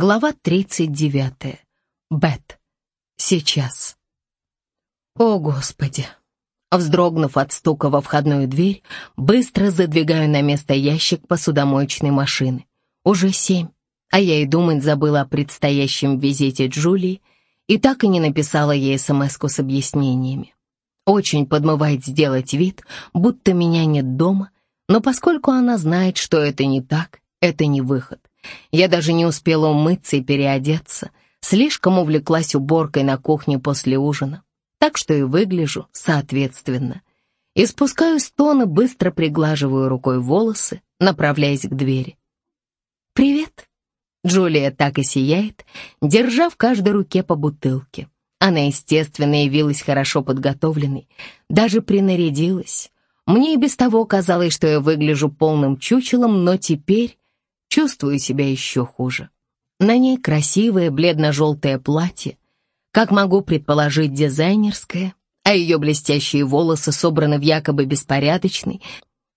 Глава 39. Бет. Сейчас. О, Господи! Вздрогнув от стука во входную дверь, быстро задвигаю на место ящик посудомоечной машины. Уже семь, а я и думать забыла о предстоящем визите Джулии и так и не написала ей смс с объяснениями. Очень подмывает сделать вид, будто меня нет дома, но поскольку она знает, что это не так, это не выход. Я даже не успела умыться и переодеться, слишком увлеклась уборкой на кухне после ужина, так что и выгляжу соответственно. И спускаю стоны, быстро приглаживаю рукой волосы, направляясь к двери. «Привет!» Джулия так и сияет, держа в каждой руке по бутылке. Она, естественно, явилась хорошо подготовленной, даже принарядилась. Мне и без того казалось, что я выгляжу полным чучелом, но теперь чувствую себя еще хуже. На ней красивое бледно-желтое платье, как могу предположить, дизайнерское, а ее блестящие волосы собраны в якобы беспорядочный,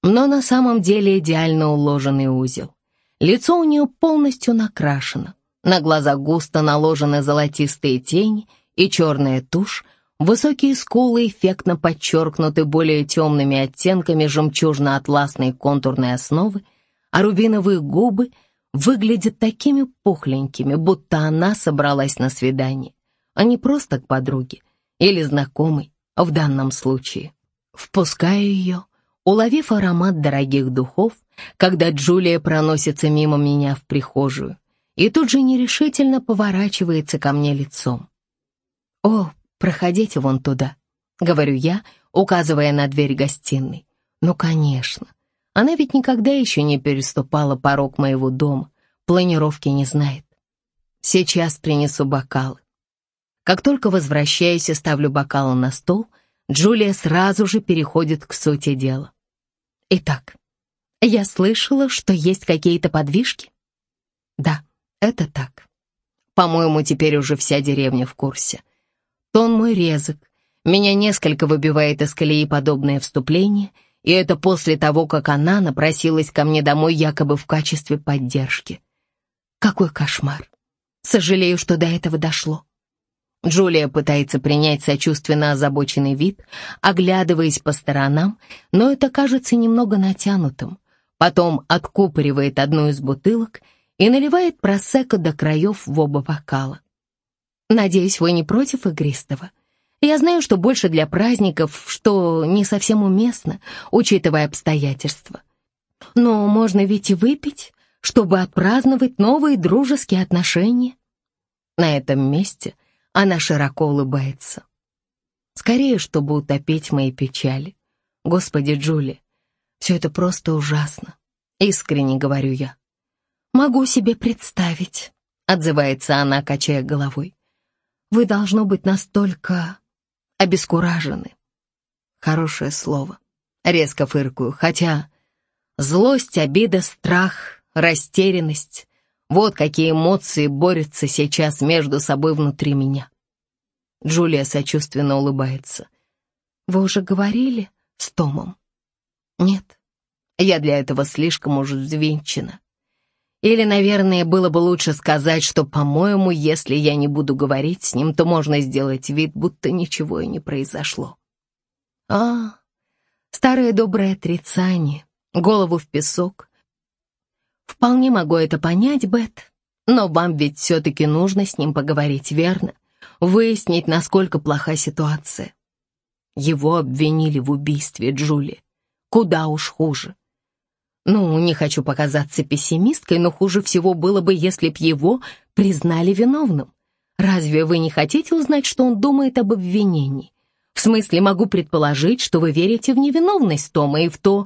но на самом деле идеально уложенный узел. Лицо у нее полностью накрашено, на глаза густо наложены золотистые тени — и черная тушь, высокие скулы эффектно подчеркнуты более темными оттенками жемчужно-атласной контурной основы, а рубиновые губы выглядят такими пухленькими, будто она собралась на свидание, а не просто к подруге или знакомой в данном случае. Впускаю ее, уловив аромат дорогих духов, когда Джулия проносится мимо меня в прихожую и тут же нерешительно поворачивается ко мне лицом. «О, проходите вон туда», — говорю я, указывая на дверь гостиной. «Ну, конечно. Она ведь никогда еще не переступала порог моего дома, планировки не знает. Сейчас принесу бокалы». Как только возвращаюсь и ставлю бокалы на стол, Джулия сразу же переходит к сути дела. «Итак, я слышала, что есть какие-то подвижки?» «Да, это так. По-моему, теперь уже вся деревня в курсе. Тон мой резок. Меня несколько выбивает из колеи подобное вступление, и это после того, как она напросилась ко мне домой якобы в качестве поддержки. Какой кошмар. Сожалею, что до этого дошло. Джулия пытается принять сочувственно озабоченный вид, оглядываясь по сторонам, но это кажется немного натянутым. Потом откупоривает одну из бутылок и наливает просекко до краев в оба бокала. Надеюсь, вы не против игристого? Я знаю, что больше для праздников, что не совсем уместно, учитывая обстоятельства. Но можно ведь и выпить, чтобы отпраздновать новые дружеские отношения. На этом месте она широко улыбается. Скорее, чтобы утопить мои печали. Господи, Джули, все это просто ужасно. Искренне говорю я. Могу себе представить, отзывается она, качая головой. Вы, должно быть, настолько обескуражены. Хорошее слово. Резко фыркую, хотя злость, обида, страх, растерянность — вот какие эмоции борются сейчас между собой внутри меня. Джулия сочувственно улыбается. «Вы уже говорили с Томом?» «Нет, я для этого слишком уж взвинчена. Или, наверное, было бы лучше сказать, что, по-моему, если я не буду говорить с ним, то можно сделать вид, будто ничего и не произошло. А, старое доброе отрицание, голову в песок. Вполне могу это понять, Бет, но вам ведь все-таки нужно с ним поговорить, верно? Выяснить, насколько плоха ситуация. Его обвинили в убийстве Джули. Куда уж хуже. Ну, не хочу показаться пессимисткой, но хуже всего было бы, если б его признали виновным. Разве вы не хотите узнать, что он думает об обвинении? В смысле, могу предположить, что вы верите в невиновность Тома и в то,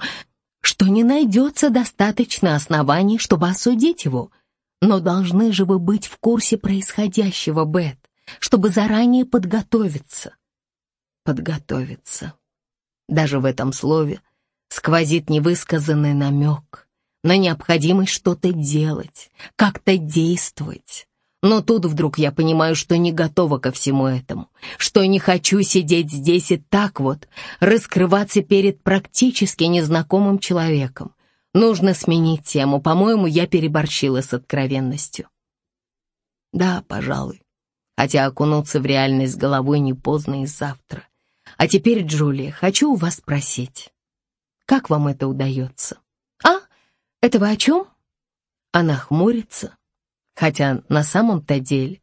что не найдется достаточно оснований, чтобы осудить его. Но должны же вы быть в курсе происходящего, Бет, чтобы заранее подготовиться. Подготовиться. Даже в этом слове сквозит невысказанный намек на необходимость что-то делать, как-то действовать. Но тут вдруг я понимаю, что не готова ко всему этому, что не хочу сидеть здесь и так вот, раскрываться перед практически незнакомым человеком. Нужно сменить тему, по-моему, я переборщила с откровенностью. Да, пожалуй. Хотя окунуться в реальность головой не поздно и завтра. А теперь, Джулия, хочу у вас спросить, как вам это удается? А, это вы о чем? Она хмурится, хотя на самом-то деле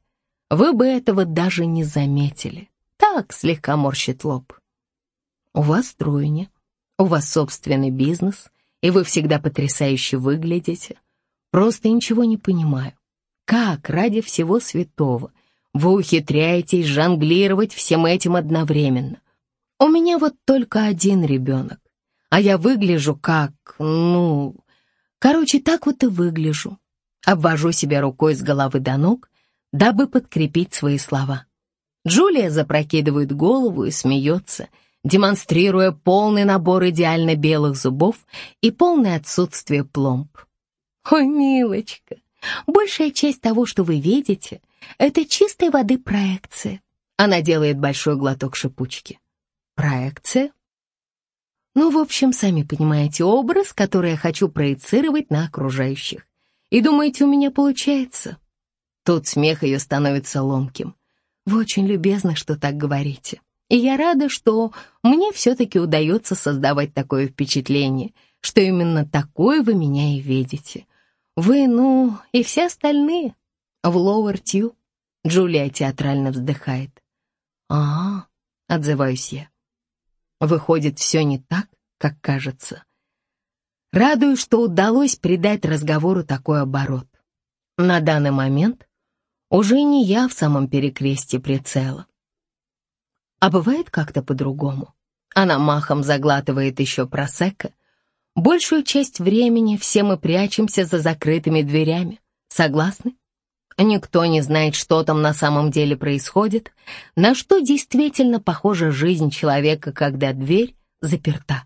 вы бы этого даже не заметили. Так слегка морщит лоб. У вас тройня, у вас собственный бизнес, и вы всегда потрясающе выглядите. Просто ничего не понимаю. Как ради всего святого вы ухитряетесь жонглировать всем этим одновременно? У меня вот только один ребенок, а я выгляжу как, ну... Короче, так вот и выгляжу. Обвожу себя рукой с головы до ног, дабы подкрепить свои слова. Джулия запрокидывает голову и смеется, демонстрируя полный набор идеально белых зубов и полное отсутствие пломб. «Ой, милочка, большая часть того, что вы видите, это чистой воды проекция». Она делает большой глоток шипучки. Проекция? Ну, в общем, сами понимаете, образ, который я хочу проецировать на окружающих. И думаете, у меня получается? Тут смех ее становится ломким. Вы очень любезны, что так говорите. И я рада, что мне все-таки удается создавать такое впечатление, что именно такое вы меня и видите. Вы, ну, и все остальные. В Лоуэр Тью. Джулия театрально вздыхает. а, -а отзываюсь я. Выходит, все не так, как кажется. Радуюсь, что удалось придать разговору такой оборот. На данный момент уже не я в самом перекрестье прицела. А бывает как-то по-другому. Она махом заглатывает еще просека. Большую часть времени все мы прячемся за закрытыми дверями. Согласны? Никто не знает, что там на самом деле происходит, на что действительно похожа жизнь человека, когда дверь заперта.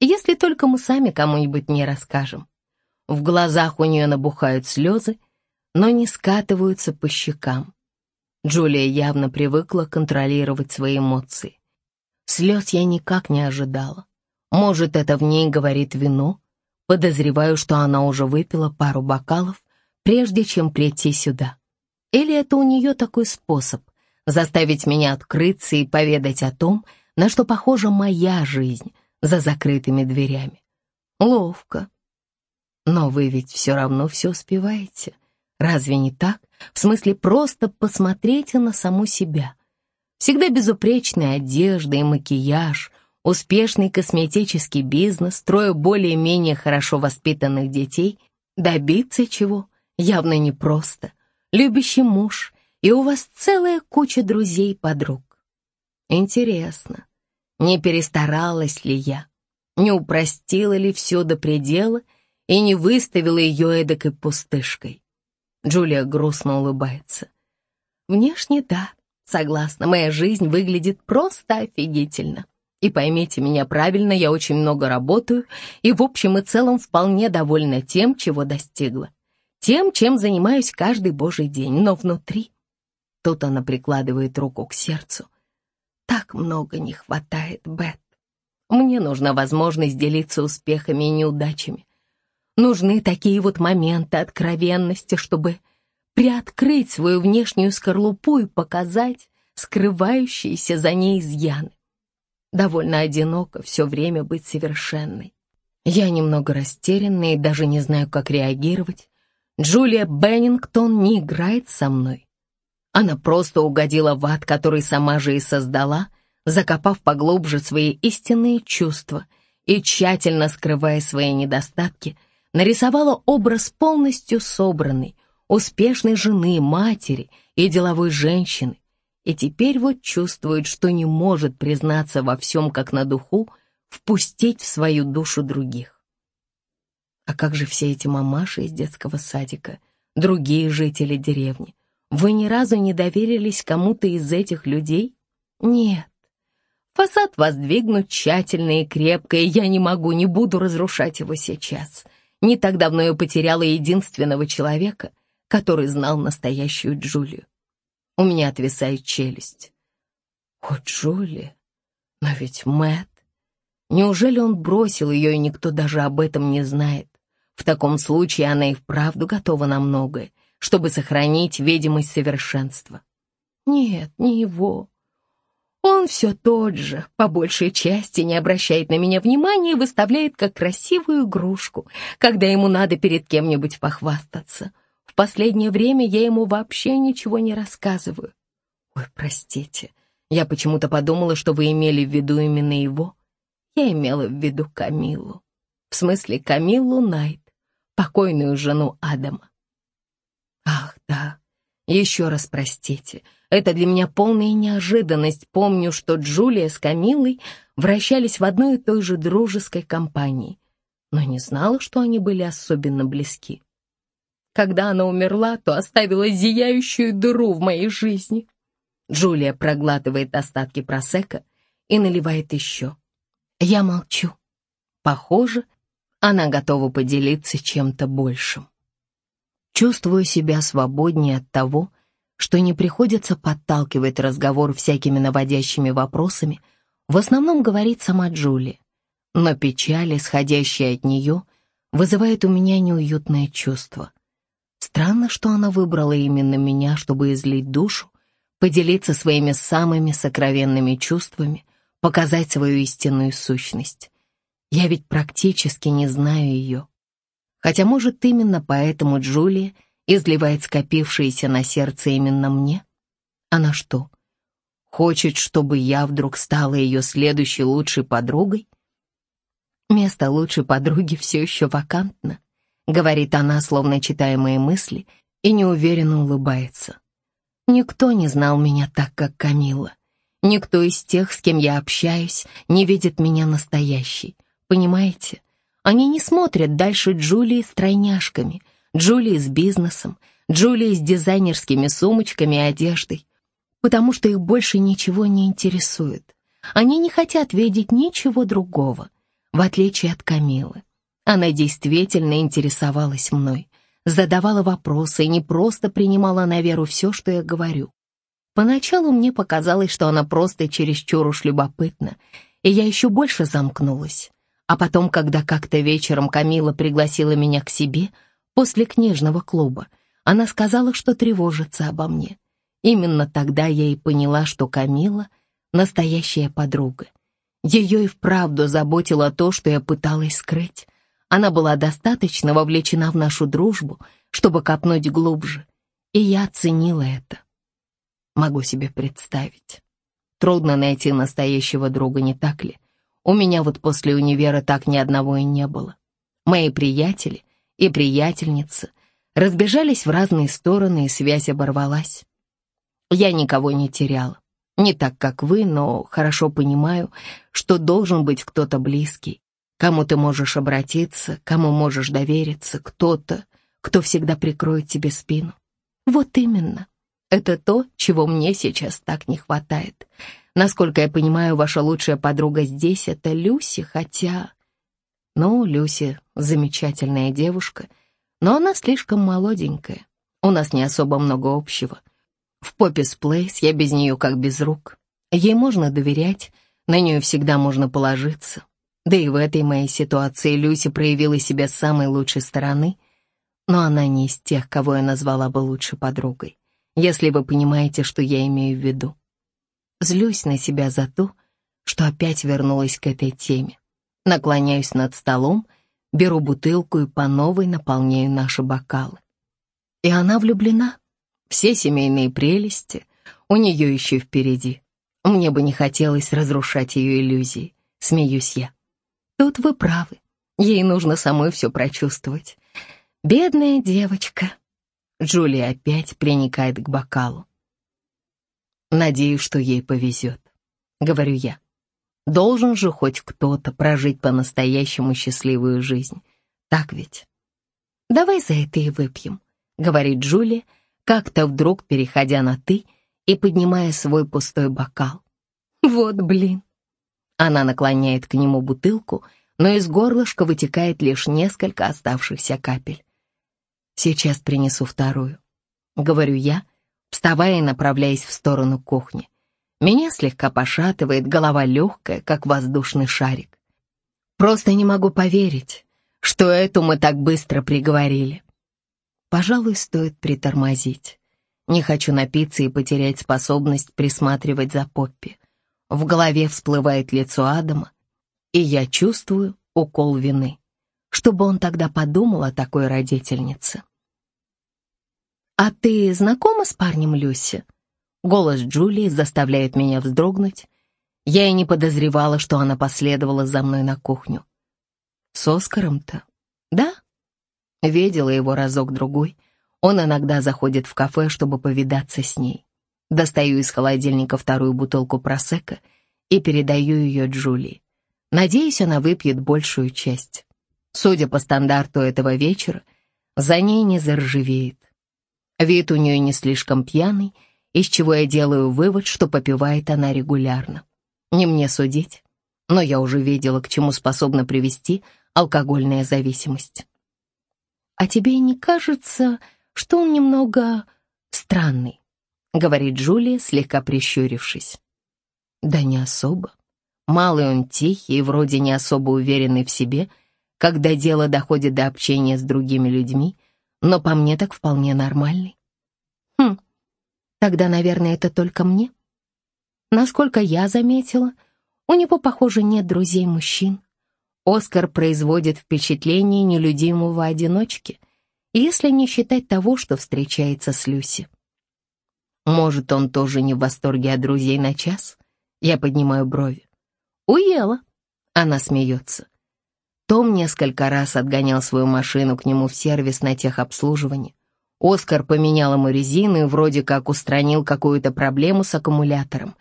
Если только мы сами кому-нибудь не расскажем. В глазах у нее набухают слезы, но не скатываются по щекам. Джулия явно привыкла контролировать свои эмоции. Слез я никак не ожидала. Может, это в ней говорит вино? Подозреваю, что она уже выпила пару бокалов прежде чем прийти сюда. Или это у нее такой способ заставить меня открыться и поведать о том, на что похожа моя жизнь за закрытыми дверями. Ловко. Но вы ведь все равно все успеваете. Разве не так? В смысле, просто посмотрите на саму себя. Всегда безупречная одежда и макияж, успешный косметический бизнес, трое более-менее хорошо воспитанных детей. Добиться чего? Явно непросто, любящий муж, и у вас целая куча друзей и подруг. Интересно, не перестаралась ли я, не упростила ли все до предела и не выставила ее эдакой пустышкой? Джулия грустно улыбается. Внешне да, согласна, моя жизнь выглядит просто офигительно. И поймите меня правильно, я очень много работаю и в общем и целом вполне довольна тем, чего достигла тем, чем занимаюсь каждый божий день, но внутри... Тут она прикладывает руку к сердцу. Так много не хватает, Бет. Мне нужна возможность делиться успехами и неудачами. Нужны такие вот моменты откровенности, чтобы приоткрыть свою внешнюю скорлупу и показать скрывающиеся за ней изъяны. Довольно одиноко все время быть совершенной. Я немного растерянна и даже не знаю, как реагировать. Джулия Беннингтон не играет со мной. Она просто угодила в ад, который сама же и создала, закопав поглубже свои истинные чувства и, тщательно скрывая свои недостатки, нарисовала образ полностью собранной, успешной жены, матери и деловой женщины, и теперь вот чувствует, что не может признаться во всем как на духу, впустить в свою душу других. А как же все эти мамаши из детского садика, другие жители деревни? Вы ни разу не доверились кому-то из этих людей? Нет. Фасад воздвигнут тщательно и крепко, и я не могу, не буду разрушать его сейчас. Не так давно я потеряла единственного человека, который знал настоящую Джулию. У меня отвисает челюсть. О, Джулия, но ведь Мэтт. Неужели он бросил ее, и никто даже об этом не знает? В таком случае она и вправду готова на многое, чтобы сохранить видимость совершенства. Нет, не его. Он все тот же, по большей части не обращает на меня внимания и выставляет как красивую игрушку, когда ему надо перед кем-нибудь похвастаться. В последнее время я ему вообще ничего не рассказываю. Ой, простите, я почему-то подумала, что вы имели в виду именно его. Я имела в виду Камилу. В смысле, Камилу Найт, покойную жену Адама. Ах, да, еще раз простите. Это для меня полная неожиданность. Помню, что Джулия с Камилой вращались в одной и той же дружеской компании, но не знала, что они были особенно близки. Когда она умерла, то оставила зияющую дыру в моей жизни. Джулия проглатывает остатки просека и наливает еще. Я молчу. Похоже, она готова поделиться чем-то большим. Чувствую себя свободнее от того, что не приходится подталкивать разговор всякими наводящими вопросами, в основном говорит сама Джулия. Но печаль, исходящая от нее, вызывает у меня неуютное чувство. Странно, что она выбрала именно меня, чтобы излить душу, поделиться своими самыми сокровенными чувствами, показать свою истинную сущность. Я ведь практически не знаю ее. Хотя, может, именно поэтому Джулия изливает скопившееся на сердце именно мне? Она что, хочет, чтобы я вдруг стала ее следующей лучшей подругой? Место лучшей подруги все еще вакантно, говорит она, словно читая мои мысли, и неуверенно улыбается. Никто не знал меня так, как Камила. Никто из тех, с кем я общаюсь, не видит меня настоящей. Понимаете? Они не смотрят дальше Джулии с тройняшками, Джулии с бизнесом, Джулии с дизайнерскими сумочками и одеждой, потому что их больше ничего не интересует. Они не хотят видеть ничего другого, в отличие от Камилы. Она действительно интересовалась мной, задавала вопросы и не просто принимала на веру все, что я говорю. Поначалу мне показалось, что она просто чересчур уж любопытна, и я еще больше замкнулась. А потом, когда как-то вечером Камила пригласила меня к себе после книжного клуба, она сказала, что тревожится обо мне. Именно тогда я и поняла, что Камила — настоящая подруга. Ее и вправду заботило то, что я пыталась скрыть. Она была достаточно вовлечена в нашу дружбу, чтобы копнуть глубже, и я оценила это. Могу себе представить. Трудно найти настоящего друга, не так ли? У меня вот после универа так ни одного и не было. Мои приятели и приятельницы разбежались в разные стороны, и связь оборвалась. Я никого не теряла. Не так, как вы, но хорошо понимаю, что должен быть кто-то близкий, кому ты можешь обратиться, кому можешь довериться, кто-то, кто всегда прикроет тебе спину. Вот именно. Это то, чего мне сейчас так не хватает. Насколько я понимаю, ваша лучшая подруга здесь — это Люси, хотя... Ну, Люси — замечательная девушка, но она слишком молоденькая. У нас не особо много общего. В Поппис Плейс я без нее как без рук. Ей можно доверять, на нее всегда можно положиться. Да и в этой моей ситуации Люси проявила себя с самой лучшей стороны, но она не из тех, кого я назвала бы лучшей подругой, если вы понимаете, что я имею в виду. Злюсь на себя за то, что опять вернулась к этой теме. Наклоняюсь над столом, беру бутылку и по новой наполняю наши бокалы. И она влюблена. Все семейные прелести у нее еще впереди. Мне бы не хотелось разрушать ее иллюзии, смеюсь я. Тут вы правы, ей нужно самой все прочувствовать. Бедная девочка. Джулия опять приникает к бокалу. Надеюсь, что ей повезет, говорю я. Должен же хоть кто-то прожить по-настоящему счастливую жизнь. Так ведь? Давай за это и выпьем, говорит Джулия, как-то вдруг переходя на «ты» и поднимая свой пустой бокал. Вот блин. Она наклоняет к нему бутылку, но из горлышка вытекает лишь несколько оставшихся капель. Сейчас принесу вторую. Говорю я, вставая и направляясь в сторону кухни. Меня слегка пошатывает, голова легкая, как воздушный шарик. Просто не могу поверить, что эту мы так быстро приговорили. Пожалуй, стоит притормозить. Не хочу напиться и потерять способность присматривать за Поппи. В голове всплывает лицо Адама, и я чувствую укол вины. Чтобы он тогда подумал о такой родительнице. «А ты знакома с парнем Люси?» Голос Джулии заставляет меня вздрогнуть. Я и не подозревала, что она последовала за мной на кухню. С Оскаром-то? Да. Видела его разок-другой. Он иногда заходит в кафе, чтобы повидаться с ней. Достаю из холодильника вторую бутылку просека и передаю ее Джулии. Надеюсь, она выпьет большую часть. Судя по стандарту этого вечера, за ней не заржавеет. Вид у нее не слишком пьяный, из чего я делаю вывод, что попивает она регулярно. Не мне судить, но я уже видела, к чему способна привести алкогольная зависимость. «А тебе не кажется, что он немного странный?» — говорит Джулия, слегка прищурившись. «Да не особо. Малый он тихий и вроде не особо уверенный в себе, когда дело доходит до общения с другими людьми, но по мне так вполне нормальный. Хм, тогда, наверное, это только мне. Насколько я заметила, у него, похоже, нет друзей-мужчин. Оскар производит впечатление нелюдимого одиночки, если не считать того, что встречается с Люси. Может, он тоже не в восторге от друзей на час? Я поднимаю брови. Уела. Она смеется. Том несколько раз отгонял свою машину к нему в сервис на техобслуживание. Оскар поменял ему резину и вроде как устранил какую-то проблему с аккумулятором.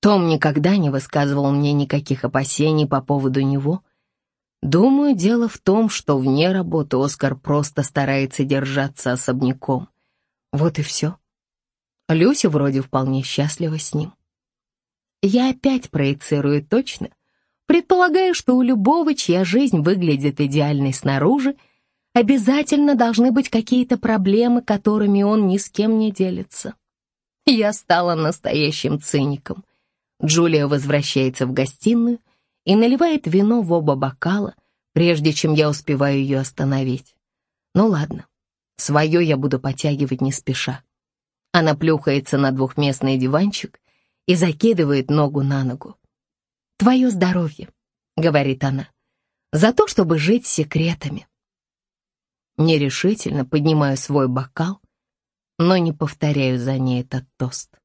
Том никогда не высказывал мне никаких опасений по поводу него. Думаю, дело в том, что вне работы Оскар просто старается держаться особняком. Вот и все. Люся вроде вполне счастлива с ним. Я опять проецирую точно, предполагаю, что у любого, чья жизнь выглядит идеальной снаружи, обязательно должны быть какие-то проблемы, которыми он ни с кем не делится. Я стала настоящим циником. Джулия возвращается в гостиную и наливает вино в оба бокала, прежде чем я успеваю ее остановить. Ну ладно, свое я буду потягивать не спеша. Она плюхается на двухместный диванчик и закидывает ногу на ногу. «Твое здоровье», — говорит она, — «за то, чтобы жить секретами». Нерешительно поднимаю свой бокал, но не повторяю за ней этот тост.